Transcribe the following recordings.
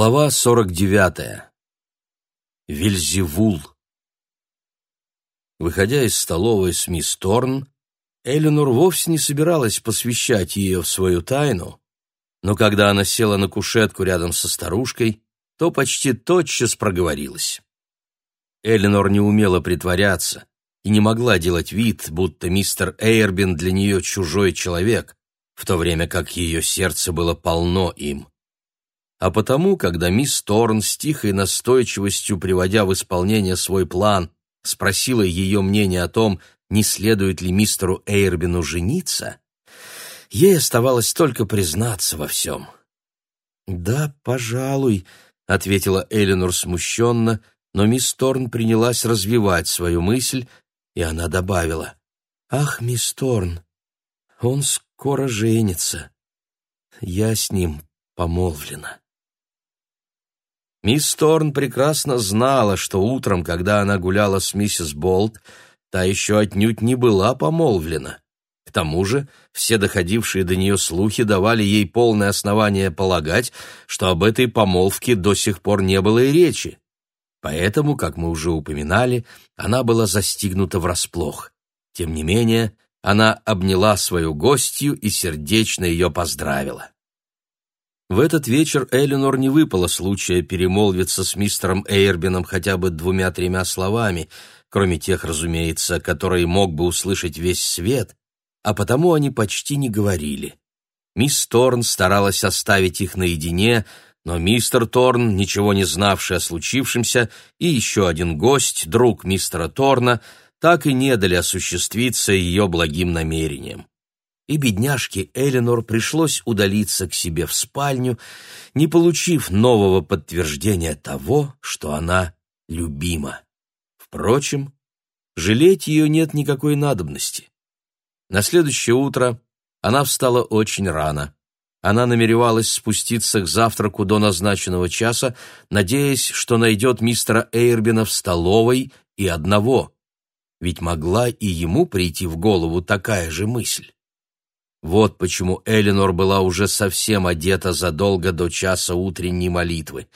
Глава 49. Вельзевул. Выходя из столовой с мисс Торн, Эленор вовсе не собиралась посвящать ее в свою тайну, но когда она села на кушетку рядом со старушкой, то почти тотчас проговорилась. Эленор не умела притворяться и не могла делать вид, будто мистер Эйрбин для нее чужой человек, в то время как ее сердце было полно им. А потому, когда мисс Торн с тихой настойчивостью, приводя в исполнение свой план, спросила ее мнение о том, не следует ли мистеру Эйрбину жениться, ей оставалось только признаться во всем. «Да, пожалуй», — ответила Эленор смущенно, но мисс Торн принялась развивать свою мысль, и она добавила. «Ах, мисс Торн, он скоро женится. Я с ним помолвлена». Мисс Торн прекрасно знала, что утром, когда она гуляла с миссис Болт, та еще отнюдь не была помолвлена. К тому же все доходившие до нее слухи давали ей полное основание полагать, что об этой помолвке до сих пор не было и речи. Поэтому, как мы уже упоминали, она была застигнута врасплох. Тем не менее, она обняла свою гостью и сердечно ее поздравила. В этот вечер Эленор не выпало случая перемолвиться с мистером Эйрбином хотя бы двумя-тремя словами, кроме тех, разумеется, которые мог бы услышать весь свет, а потому они почти не говорили. Мисс Торн старалась оставить их наедине, но мистер Торн, ничего не знавший о случившемся, и еще один гость, друг мистера Торна, так и не дали осуществиться ее благим намерениям и бедняжке Эленор пришлось удалиться к себе в спальню, не получив нового подтверждения того, что она любима. Впрочем, жалеть ее нет никакой надобности. На следующее утро она встала очень рано. Она намеревалась спуститься к завтраку до назначенного часа, надеясь, что найдет мистера Эйрбина в столовой и одного. Ведь могла и ему прийти в голову такая же мысль. Вот почему Эленор была уже совсем одета задолго до часа утренней молитвы.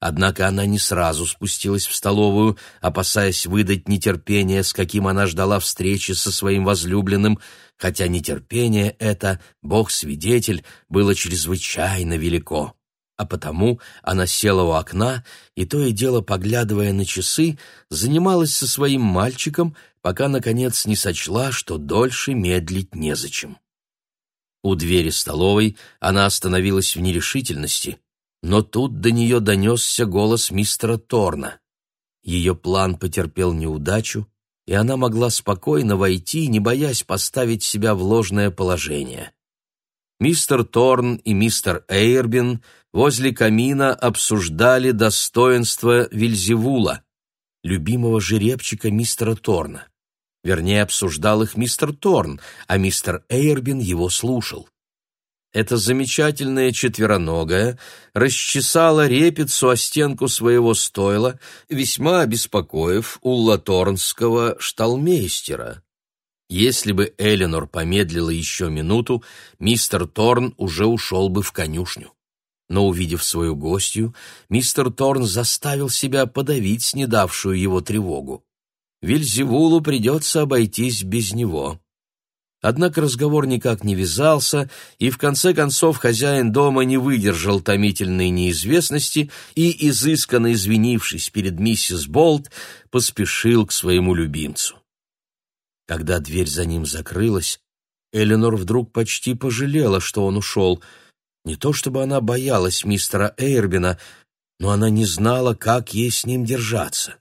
Однако она не сразу спустилась в столовую, опасаясь выдать нетерпение, с каким она ждала встречи со своим возлюбленным, хотя нетерпение это, Бог-свидетель, было чрезвычайно велико. А потому она села у окна и, то и дело поглядывая на часы, занималась со своим мальчиком, пока, наконец, не сочла, что дольше медлить незачем. У двери столовой она остановилась в нерешительности, но тут до нее донесся голос мистера Торна. Ее план потерпел неудачу, и она могла спокойно войти, не боясь поставить себя в ложное положение. Мистер Торн и мистер Эйрбин возле камина обсуждали достоинства Вильзевула, любимого жеребчика мистера Торна. Вернее, обсуждал их мистер Торн, а мистер Эйрбин его слушал. Эта замечательная четвероногая расчесала репицу о стенку своего стойла, весьма обеспокоив Улла Торнского шталмейстера. Если бы Эленор помедлила еще минуту, мистер Торн уже ушел бы в конюшню. Но, увидев свою гостью, мистер Торн заставил себя подавить снедавшую его тревогу. Вильзевулу придется обойтись без него. Однако разговор никак не вязался, и в конце концов хозяин дома не выдержал томительной неизвестности и, изысканно извинившись перед миссис Болт, поспешил к своему любимцу. Когда дверь за ним закрылась, Эленор вдруг почти пожалела, что он ушел. Не то чтобы она боялась мистера Эйрбина, но она не знала, как ей с ним держаться.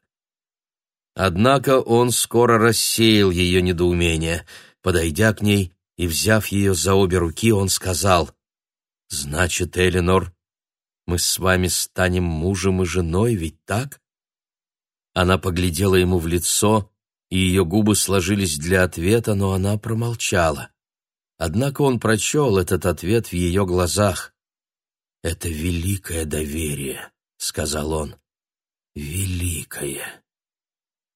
Однако он скоро рассеял ее недоумение. Подойдя к ней и взяв ее за обе руки, он сказал, «Значит, Эленор, мы с вами станем мужем и женой, ведь так?» Она поглядела ему в лицо, и ее губы сложились для ответа, но она промолчала. Однако он прочел этот ответ в ее глазах. «Это великое доверие», — сказал он. «Великое».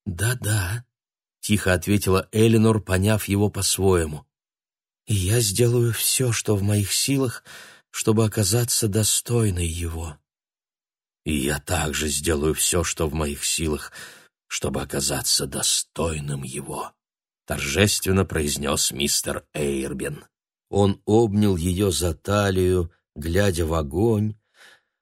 «Да-да», — тихо ответила Элинор, поняв его по-своему. «И я сделаю все, что в моих силах, чтобы оказаться достойной его». и я также сделаю все, что в моих силах, чтобы оказаться достойным его», — торжественно произнес мистер Эйрбин. Он обнял ее за талию, глядя в огонь,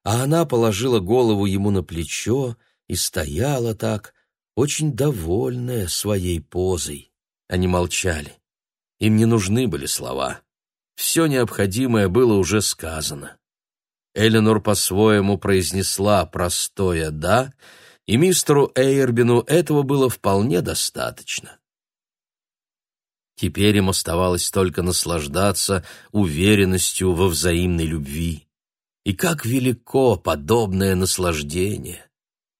а она положила голову ему на плечо и стояла так, очень довольная своей позой. Они молчали. Им не нужны были слова. Все необходимое было уже сказано. Эленор по-своему произнесла простое «да», и мистеру Эйрбину этого было вполне достаточно. Теперь им оставалось только наслаждаться уверенностью во взаимной любви. И как велико подобное наслаждение!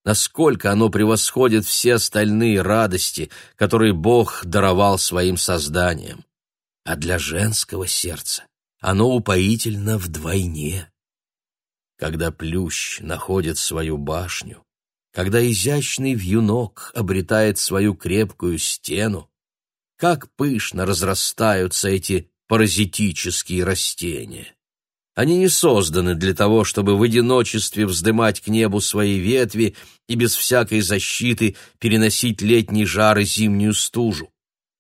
Насколько оно превосходит все остальные радости, которые Бог даровал своим созданиям. А для женского сердца оно упоительно вдвойне. Когда плющ находит свою башню, когда изящный вьюнок обретает свою крепкую стену, как пышно разрастаются эти паразитические растения. Они не созданы для того, чтобы в одиночестве вздымать к небу свои ветви и без всякой защиты переносить летний жар и зимнюю стужу.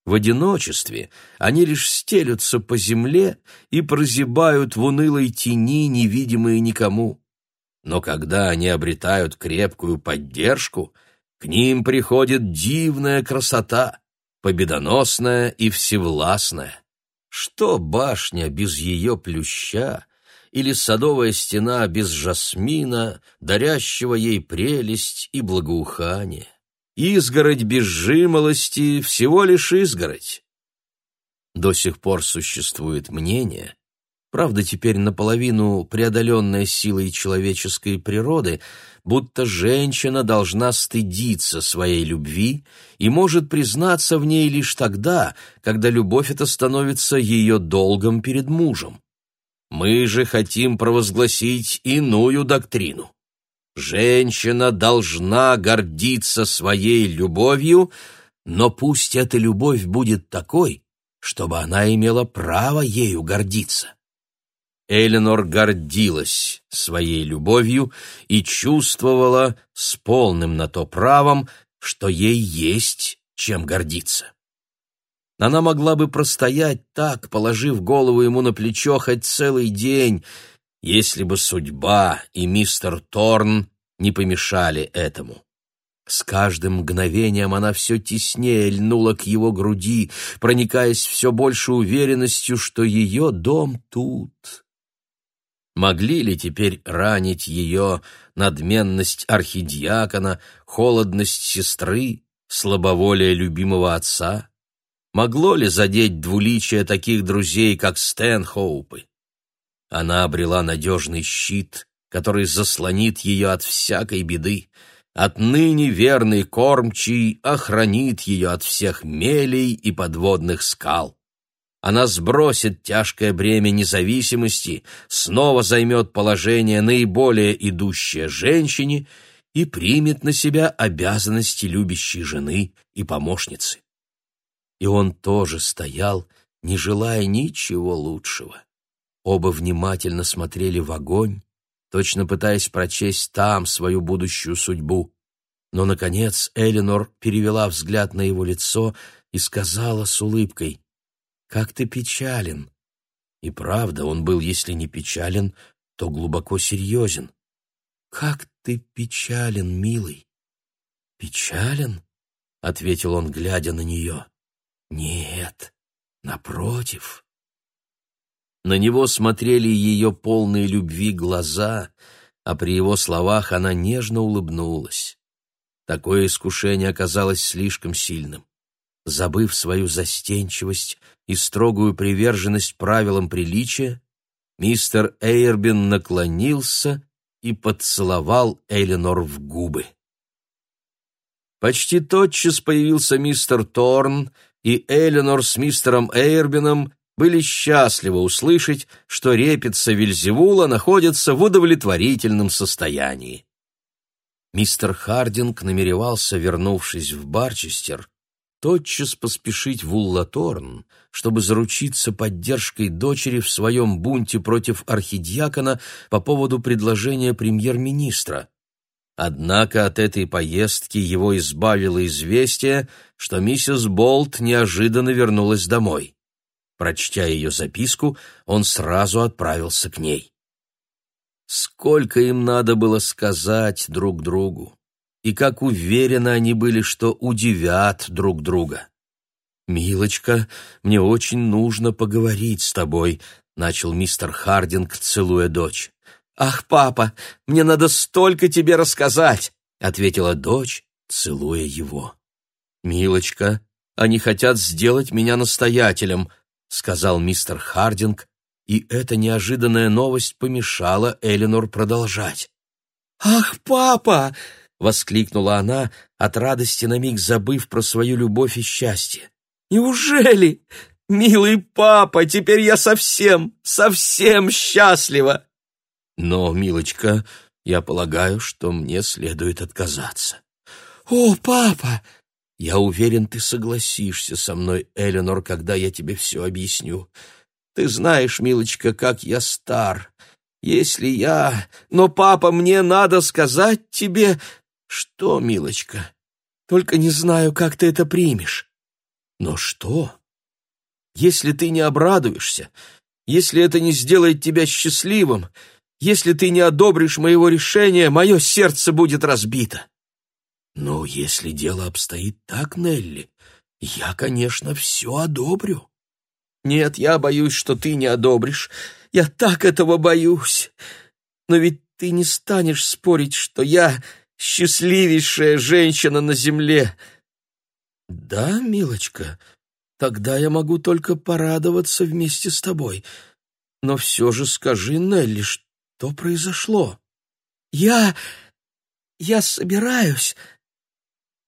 В одиночестве они лишь стелются по земле и прозябают в унылой тени, невидимые никому. Но когда они обретают крепкую поддержку, к ним приходит дивная красота, победоносная и всевластная. Что башня без ее плюща или садовая стена без жасмина, дарящего ей прелесть и благоухание? Изгородь без жимолости — всего лишь изгородь. До сих пор существует мнение, правда, теперь наполовину преодоленная силой человеческой природы, будто женщина должна стыдиться своей любви и может признаться в ней лишь тогда, когда любовь эта становится ее долгом перед мужем. Мы же хотим провозгласить иную доктрину. Женщина должна гордиться своей любовью, но пусть эта любовь будет такой, чтобы она имела право ею гордиться. Эленор гордилась своей любовью и чувствовала с полным на то правом, что ей есть чем гордиться. Она могла бы простоять так, положив голову ему на плечо хоть целый день, если бы судьба и мистер Торн не помешали этому. С каждым мгновением она все теснее льнула к его груди, проникаясь все больше уверенностью, что ее дом тут. Могли ли теперь ранить ее надменность архидиакона, холодность сестры, слабоволие любимого отца? Могло ли задеть двуличие таких друзей, как Стэнхоупы? Она обрела надежный щит, который заслонит ее от всякой беды. Отныне верный кормчий охранит ее от всех мелей и подводных скал. Она сбросит тяжкое бремя независимости, снова займет положение наиболее идущее женщине и примет на себя обязанности любящей жены и помощницы. И он тоже стоял, не желая ничего лучшего. Оба внимательно смотрели в огонь, точно пытаясь прочесть там свою будущую судьбу. Но, наконец, Элинор перевела взгляд на его лицо и сказала с улыбкой, «Как ты печален!» И правда, он был, если не печален, то глубоко серьезен. «Как ты печален, милый!» «Печален?» — ответил он, глядя на нее. «Нет, напротив». На него смотрели ее полные любви глаза, а при его словах она нежно улыбнулась. Такое искушение оказалось слишком сильным. Забыв свою застенчивость и строгую приверженность правилам приличия, мистер Эйрбин наклонился и поцеловал Эленор в губы. Почти тотчас появился мистер Торн, и Эленор с мистером Эйрбином были счастливы услышать, что репица Вильзевула находится в удовлетворительном состоянии. Мистер Хардинг намеревался, вернувшись в Барчестер, тотчас поспешить в Уллаторн, чтобы заручиться поддержкой дочери в своем бунте против архидиакона по поводу предложения премьер-министра. Однако от этой поездки его избавило известие, что миссис Болт неожиданно вернулась домой. Прочтя ее записку, он сразу отправился к ней. Сколько им надо было сказать друг другу, и как уверены они были, что удивят друг друга. «Милочка, мне очень нужно поговорить с тобой», — начал мистер Хардинг, целуя дочь. «Ах, папа, мне надо столько тебе рассказать!» — ответила дочь, целуя его. «Милочка, они хотят сделать меня настоятелем», — сказал мистер Хардинг, и эта неожиданная новость помешала Эленор продолжать. «Ах, папа!» — воскликнула она, от радости на миг забыв про свою любовь и счастье. «Неужели? Милый папа, теперь я совсем, совсем счастлива!» Но, милочка, я полагаю, что мне следует отказаться. О, папа! Я уверен, ты согласишься со мной, Эленор, когда я тебе все объясню. Ты знаешь, милочка, как я стар. Если я... Но, папа, мне надо сказать тебе... Что, милочка? Только не знаю, как ты это примешь. Но что? Если ты не обрадуешься, если это не сделает тебя счастливым, если ты не одобришь моего решения, мое сердце будет разбито. Ну, если дело обстоит так, Нелли, я, конечно, все одобрю. Нет, я боюсь, что ты не одобришь. Я так этого боюсь. Но ведь ты не станешь спорить, что я счастливейшая женщина на земле. Да, милочка, тогда я могу только порадоваться вместе с тобой. Но все же скажи, Нелли, что произошло? Я... я собираюсь...»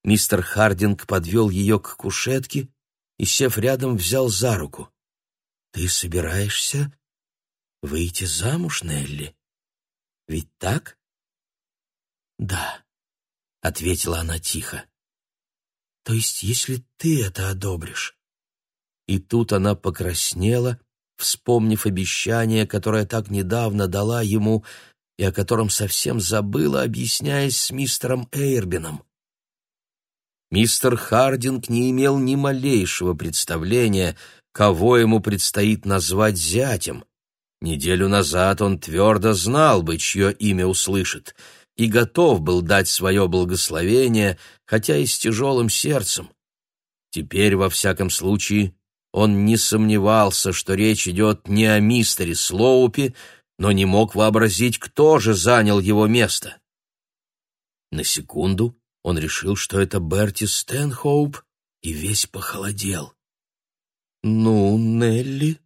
Мистер Хардинг подвел ее к кушетке и, сев рядом, взял за руку. «Ты собираешься выйти замуж, Нелли? Ведь так?» «Да», — ответила она тихо. «То есть, если ты это одобришь?» И тут она покраснела вспомнив обещание, которое так недавно дала ему и о котором совсем забыла, объясняясь с мистером Эйрбином. Мистер Хардинг не имел ни малейшего представления, кого ему предстоит назвать зятем. Неделю назад он твердо знал бы, чье имя услышит, и готов был дать свое благословение, хотя и с тяжелым сердцем. Теперь, во всяком случае, он не сомневался, что речь идет не о мистере Слоупе, но не мог вообразить, кто же занял его место. На секунду он решил, что это Берти Стэнхоуп, и весь похолодел. «Ну, Нелли?»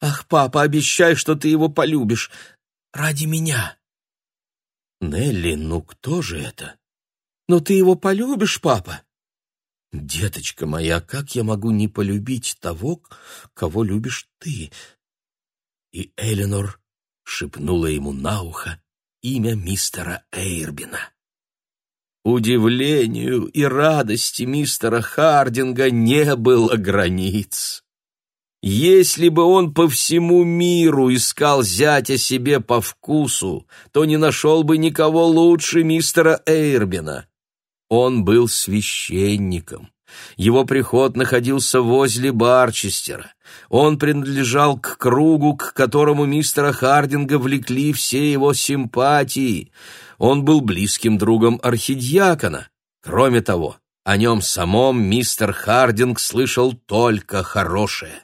«Ах, папа, обещай, что ты его полюбишь. Ради меня». «Нелли, ну кто же это?» «Ну ты его полюбишь, папа?» «Деточка моя, как я могу не полюбить того, кого любишь ты?» И Эленор шепнула ему на ухо имя мистера Эйрбина. Удивлению и радости мистера Хардинга не было границ. Если бы он по всему миру искал зятя себе по вкусу, то не нашел бы никого лучше мистера Эйрбина. Он был священником. Его приход находился возле Барчестера. Он принадлежал к кругу, к которому мистера Хардинга влекли все его симпатии. Он был близким другом архидиакона. Кроме того, о нем самом мистер Хардинг слышал только хорошее.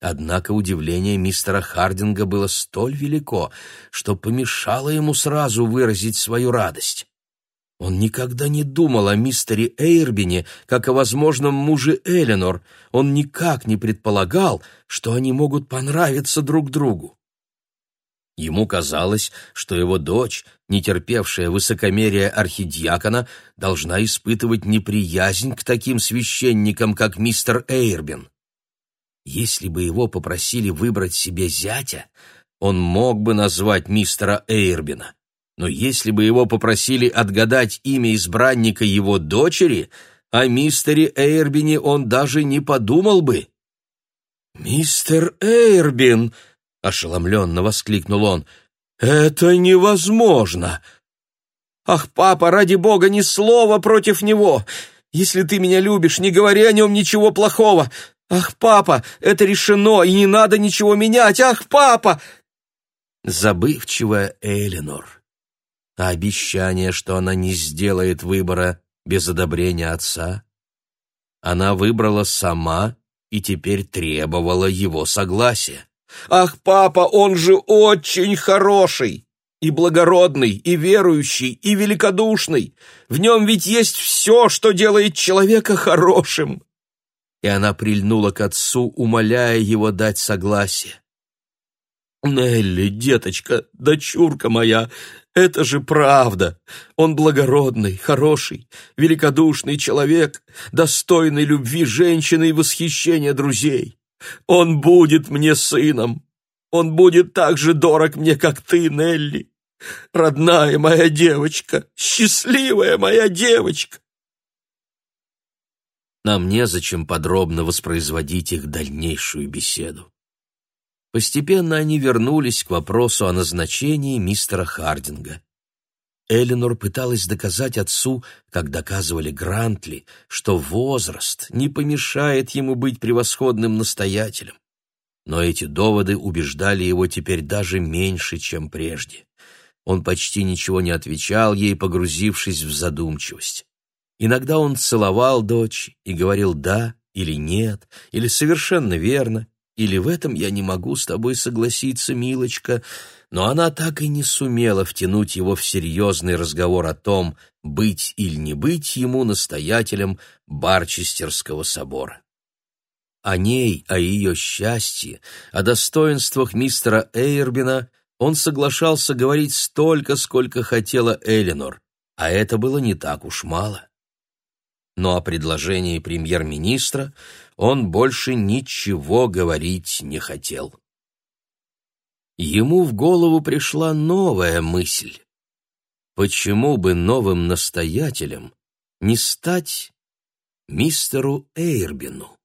Однако удивление мистера Хардинга было столь велико, что помешало ему сразу выразить свою радость. Он никогда не думал о мистере Эйрбине, как о возможном муже Эленор. Он никак не предполагал, что они могут понравиться друг другу. Ему казалось, что его дочь, не терпевшая высокомерия архидиакона, должна испытывать неприязнь к таким священникам, как мистер Эйрбин. Если бы его попросили выбрать себе зятя, он мог бы назвать мистера Эйрбина но если бы его попросили отгадать имя избранника его дочери, о мистере Эйрбине он даже не подумал бы. «Мистер Эйрбин!» — ошеломленно воскликнул он. «Это невозможно!» Ах, папа, ради бога, ни слова против него! Если ты меня любишь, не говори о нем ничего плохого! Ах, папа, это решено, и не надо ничего менять! Ах, папа!» Забывчивая Эленор. А обещание, что она не сделает выбора без одобрения отца? Она выбрала сама и теперь требовала его согласия. «Ах, папа, он же очень хороший!» и благородный, и верующий, и великодушный. В нем ведь есть все, что делает человека хорошим. И она прильнула к отцу, умоляя его дать согласие. «Нелли, деточка, дочурка моя, это же правда. Он благородный, хороший, великодушный человек, достойный любви женщины и восхищения друзей. Он будет мне сыном. Он будет так же дорог мне, как ты, Нелли. Родная моя девочка, счастливая моя девочка. Нам незачем подробно воспроизводить их дальнейшую беседу. Постепенно они вернулись к вопросу о назначении мистера Хардинга. Эленор пыталась доказать отцу, как доказывали Грантли, что возраст не помешает ему быть превосходным настоятелем. Но эти доводы убеждали его теперь даже меньше, чем прежде. Он почти ничего не отвечал ей, погрузившись в задумчивость. Иногда он целовал дочь и говорил «да» или «нет», или «совершенно верно», или «в этом я не могу с тобой согласиться, милочка», но она так и не сумела втянуть его в серьезный разговор о том, быть или не быть ему настоятелем Барчестерского собора. О ней, о ее счастье, о достоинствах мистера Эйрбина – он соглашался говорить столько, сколько хотела Элинор, а это было не так уж мало. Но о предложении премьер-министра он больше ничего говорить не хотел. Ему в голову пришла новая мысль. Почему бы новым настоятелем не стать мистеру Эйрбину?